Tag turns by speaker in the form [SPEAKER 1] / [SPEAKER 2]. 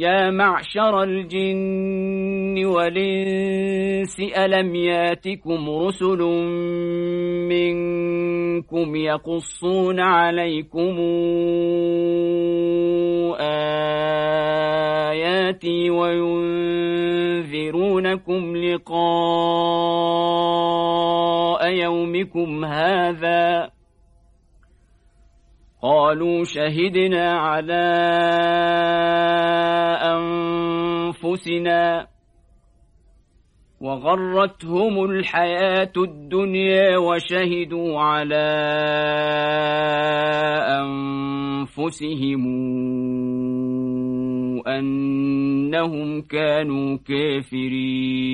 [SPEAKER 1] يا معشر الجن والإنس ألم ياتكم رسل منكم يقصون عليكم آياتي وينذرونكم لقاء يومكم هذا؟ قالوا شهدنا على أنفسنا وغرتهم الحياة الدنيا وشهدوا على أنفسهم أنهم كانوا كافرين.